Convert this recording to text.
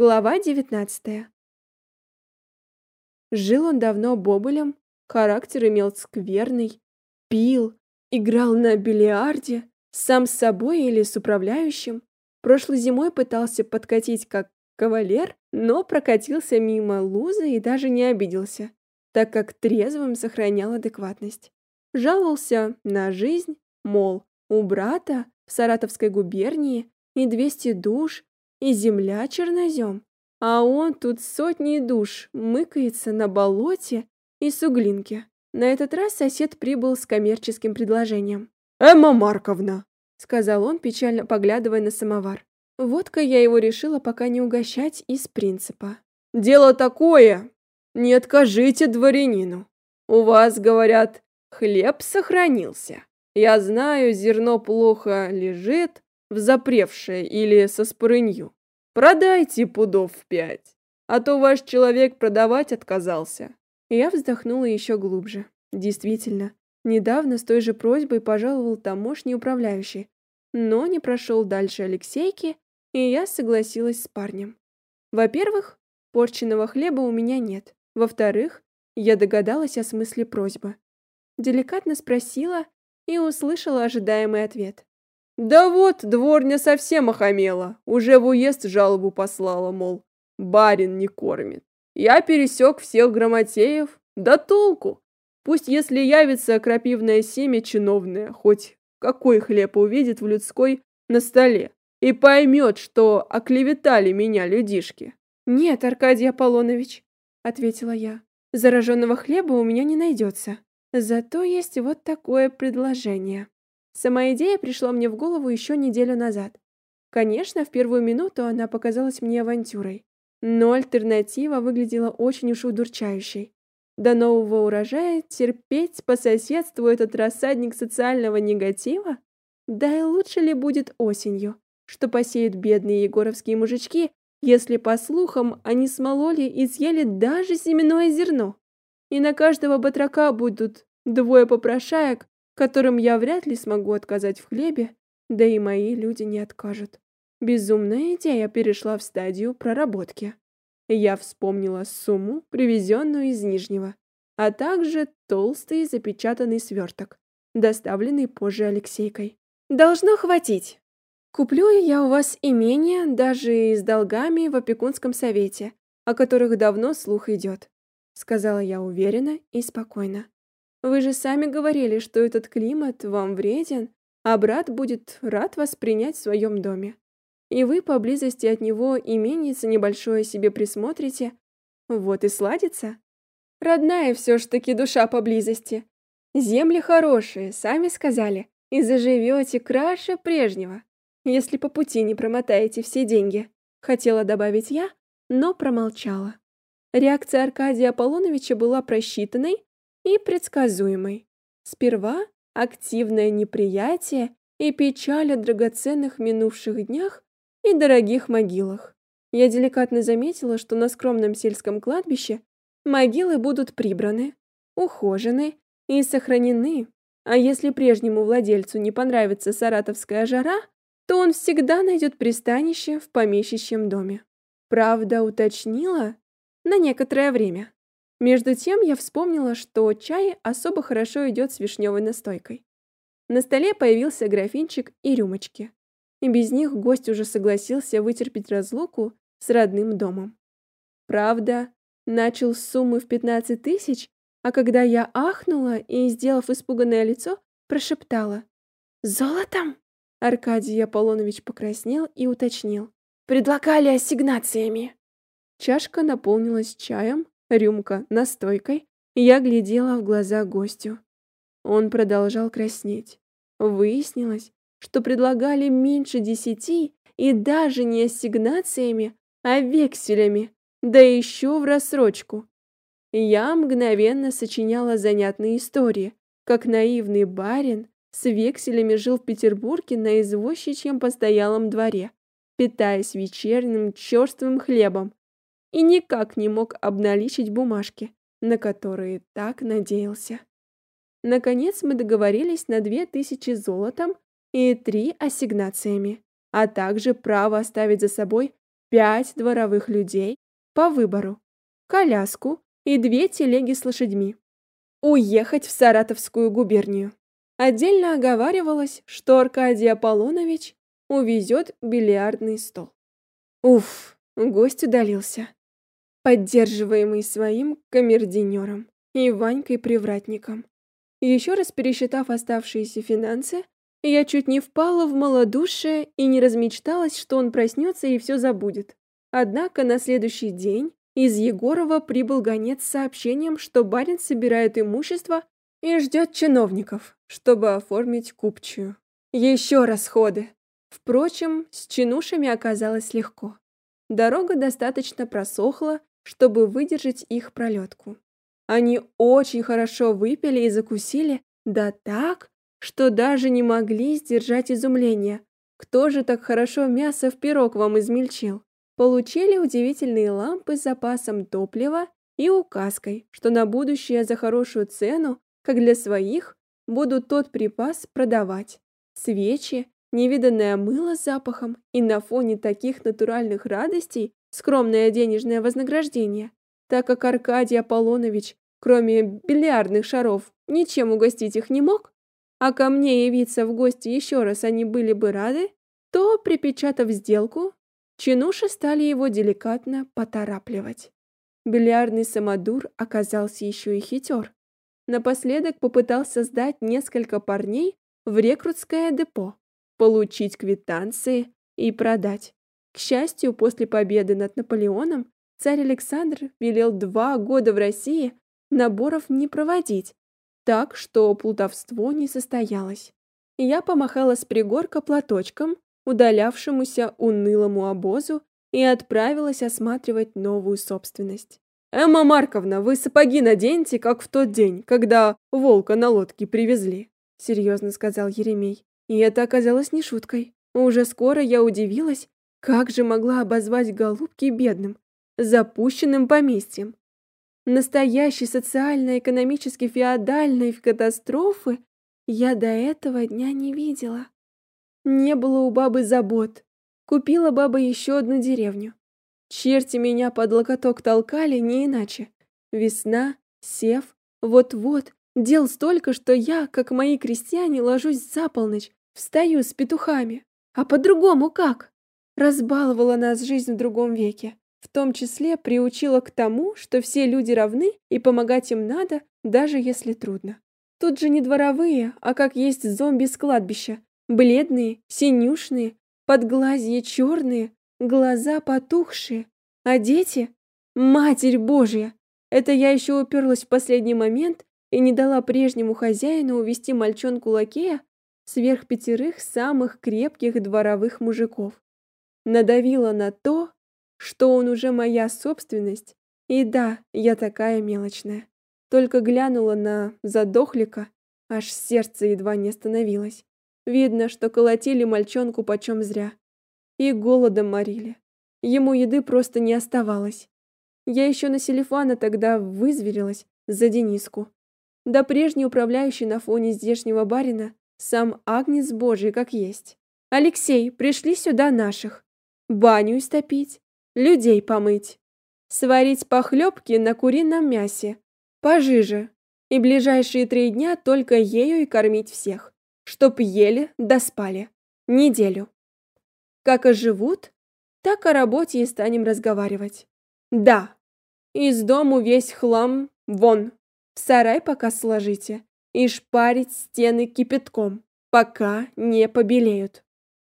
Глава 19. Жил он давно бобылем, характер имел скверный, пил, играл на бильярде, сам с собой или с управляющим. Прошлой зимой пытался подкатить как кавалер, но прокатился мимо лузы и даже не обиделся, так как трезвым сохранял адекватность. Жаловался на жизнь, мол, у брата в Саратовской губернии и 200 душ, и земля чернозем, а он тут сотни душ мыкается на болоте и суглинке. На этот раз сосед прибыл с коммерческим предложением. «Эмма Марковна!» — сказал он, печально поглядывая на самовар. Водка я его решила пока не угощать из принципа. «Дело такое! Не откажите дворянину. У вас, говорят, хлеб сохранился. Я знаю, зерно плохо лежит, в запревшее или со спорынью. Продайте пудов в пять, а то ваш человек продавать отказался. Я вздохнула еще глубже. Действительно, недавно с той же просьбой пожаловал тамошний управляющий, но не прошел дальше Алексейки, и я согласилась с парнем. Во-первых, порченного хлеба у меня нет. Во-вторых, я догадалась о смысле просьбы. Деликатно спросила и услышала ожидаемый ответ. Да вот, дворня совсем охамела. Уже в уезд жалобу послала, мол, барин не кормит. Я пересек всех грамотеев. Да толку! Пусть если явится крапивное семя чиновное, хоть какой хлеб увидит в людской на столе, и поймет, что оклеветали меня людишки. «Нет, Аркадий Аполлонович», — ответила я, — «зараженного хлеба у меня не найдется. Зато есть вот такое предложение». Сама идея пришла мне в голову еще неделю назад. Конечно, в первую минуту она показалась мне авантюрой, но альтернатива выглядела очень уж удурчающей. До нового урожая терпеть по соседству этот рассадник социального негатива? Да и лучше ли будет осенью, что посеют бедные егоровские мужички, если, по слухам, они смололи и съели даже семенное зерно? И на каждого батрака будут двое попрошаек, которым я вряд ли смогу отказать в хлебе, да и мои люди не откажут. Безумная идея перешла в стадию проработки. Я вспомнила сумму, привезенную из Нижнего, а также толстый запечатанный сверток, доставленный позже Алексейкой. Должно хватить. Куплю я у вас имение, даже и с долгами в опекунском совете, о которых давно слух идет, сказала я уверенно и спокойно. Вы же сами говорили, что этот климат вам вреден, а брат будет рад вас принять в своем доме. И вы поблизости от него именице небольшое себе присмотрите. Вот и сладится. Родная все ж таки душа поблизости. Земли хорошие, сами сказали, и заживете краше прежнего, если по пути не промотаете все деньги. Хотела добавить я, но промолчала. Реакция Аркадия Аполлоновича была просчитанной и предсказуемой. Сперва активное неприятие и печаль о драгоценных минувших днях и дорогих могилах. Я деликатно заметила, что на скромном сельском кладбище могилы будут прибраны, ухожены и сохранены. А если прежнему владельцу не понравится саратовская жара, то он всегда найдет пристанище в помещичьем доме. Правда, уточнила на некоторое время. Между тем я вспомнила, что чай особо хорошо идет с вишневой настойкой. На столе появился графинчик и рюмочки. И без них гость уже согласился вытерпеть разлуку с родным домом. Правда, начал с суммы в 15 тысяч, а когда я ахнула и, сделав испуганное лицо, прошептала «Золотом?» Аркадий Аполлонович покраснел и уточнил. «Предлагали ассигнациями». Чашка наполнилась чаем, рюмка настойкой, я глядела в глаза гостю. Он продолжал краснеть. Выяснилось, что предлагали меньше десяти и даже не ассигнациями, а векселями, да еще в рассрочку. Я мгновенно сочиняла занятные истории, как наивный барин с векселями жил в Петербурге на извозчичьем постоялом дворе, питаясь вечерним черствым хлебом, и никак не мог обналичить бумажки, на которые так надеялся. Наконец мы договорились на две тысячи золотом и три ассигнациями, а также право оставить за собой пять дворовых людей по выбору, коляску и две телеги с лошадьми. Уехать в Саратовскую губернию. Отдельно оговаривалось, что Аркадий Аполлонович увезет бильярдный стол. Уф, гость удалился, поддерживаемый своим камердинером и Ванькой-привратником. Еще раз пересчитав оставшиеся финансы, я чуть не впала в малодушие и не размечталась, что он проснется и все забудет. Однако на следующий день из Егорова прибыл гонец с сообщением, что барин собирает имущество и ждет чиновников, чтобы оформить купчую. Еще расходы. Впрочем, с чинушами оказалось легко. Дорога достаточно просохла, чтобы выдержать их пролетку. Они очень хорошо выпили и закусили, да так, что даже не могли сдержать изумления. Кто же так хорошо мясо в пирог вам измельчил? Получили удивительные лампы с запасом топлива и указкой, что на будущее за хорошую цену, как для своих, будут тот припас продавать. Свечи, невиданное мыло с запахом и на фоне таких натуральных радостей скромное денежное вознаграждение, так как Аркадий Аполлонович, кроме бильярдных шаров, ничем угостить их не мог, а ко мне явиться в гости еще раз они были бы рады, то, припечатав сделку, чинуши стали его деликатно поторапливать. Бильярдный самодур оказался еще и хитер. Напоследок попытался сдать несколько парней в рекрутское депо, получить квитанции и продать. К счастью, после победы над Наполеоном царь Александр велел два года в России наборов не проводить, так что плутовство не состоялось. Я помахала с пригорка платочком, удалявшемуся унылому обозу, и отправилась осматривать новую собственность. «Эмма Марковна, вы сапоги наденьте, как в тот день, когда волка на лодке привезли», — серьезно сказал Еремей. И это оказалось не шуткой. Уже скоро я удивилась, как же могла обозвать голубки бедным, запущенным поместьем. Настоящей социально-экономически феодальной катастрофы я до этого дня не видела. Не было у бабы забот. Купила баба еще одну деревню. Черти меня под локоток толкали не иначе. Весна, сев, вот-вот, дел столько, что я, как мои крестьяне, ложусь за полночь, встаю с петухами. А по-другому как? Разбаловала нас жизнь в другом веке. В том числе приучила к тому, что все люди равны и помогать им надо, даже если трудно. Тут же не дворовые, а как есть зомби с кладбища. Бледные, синюшные, подглазья черные, глаза потухшие. А дети? Матерь Божья! Это я еще уперлась в последний момент и не дала прежнему хозяину увести мальчонку лакея сверх пятерых самых крепких дворовых мужиков. Надавила на то, что он уже моя собственность. И да, я такая мелочная. Только глянула на задохлика, аж сердце едва не остановилось. Видно, что колотили мальчонку почем зря. И голодом морили. Ему еды просто не оставалось. Я еще на Селифана тогда вызверилась за Дениску. Да прежний управляющий на фоне здешнего барина сам Агнец Божий как есть. Алексей, пришли сюда наших. Баню истопить, людей помыть, сварить похлебки на курином мясе, пожиже, и ближайшие три дня только ею и кормить всех, чтоб ели да спали. Неделю. Как оживут, так о работе и станем разговаривать. Да, из дому весь хлам вон, в сарай пока сложите и шпарить стены кипятком, пока не побелеют.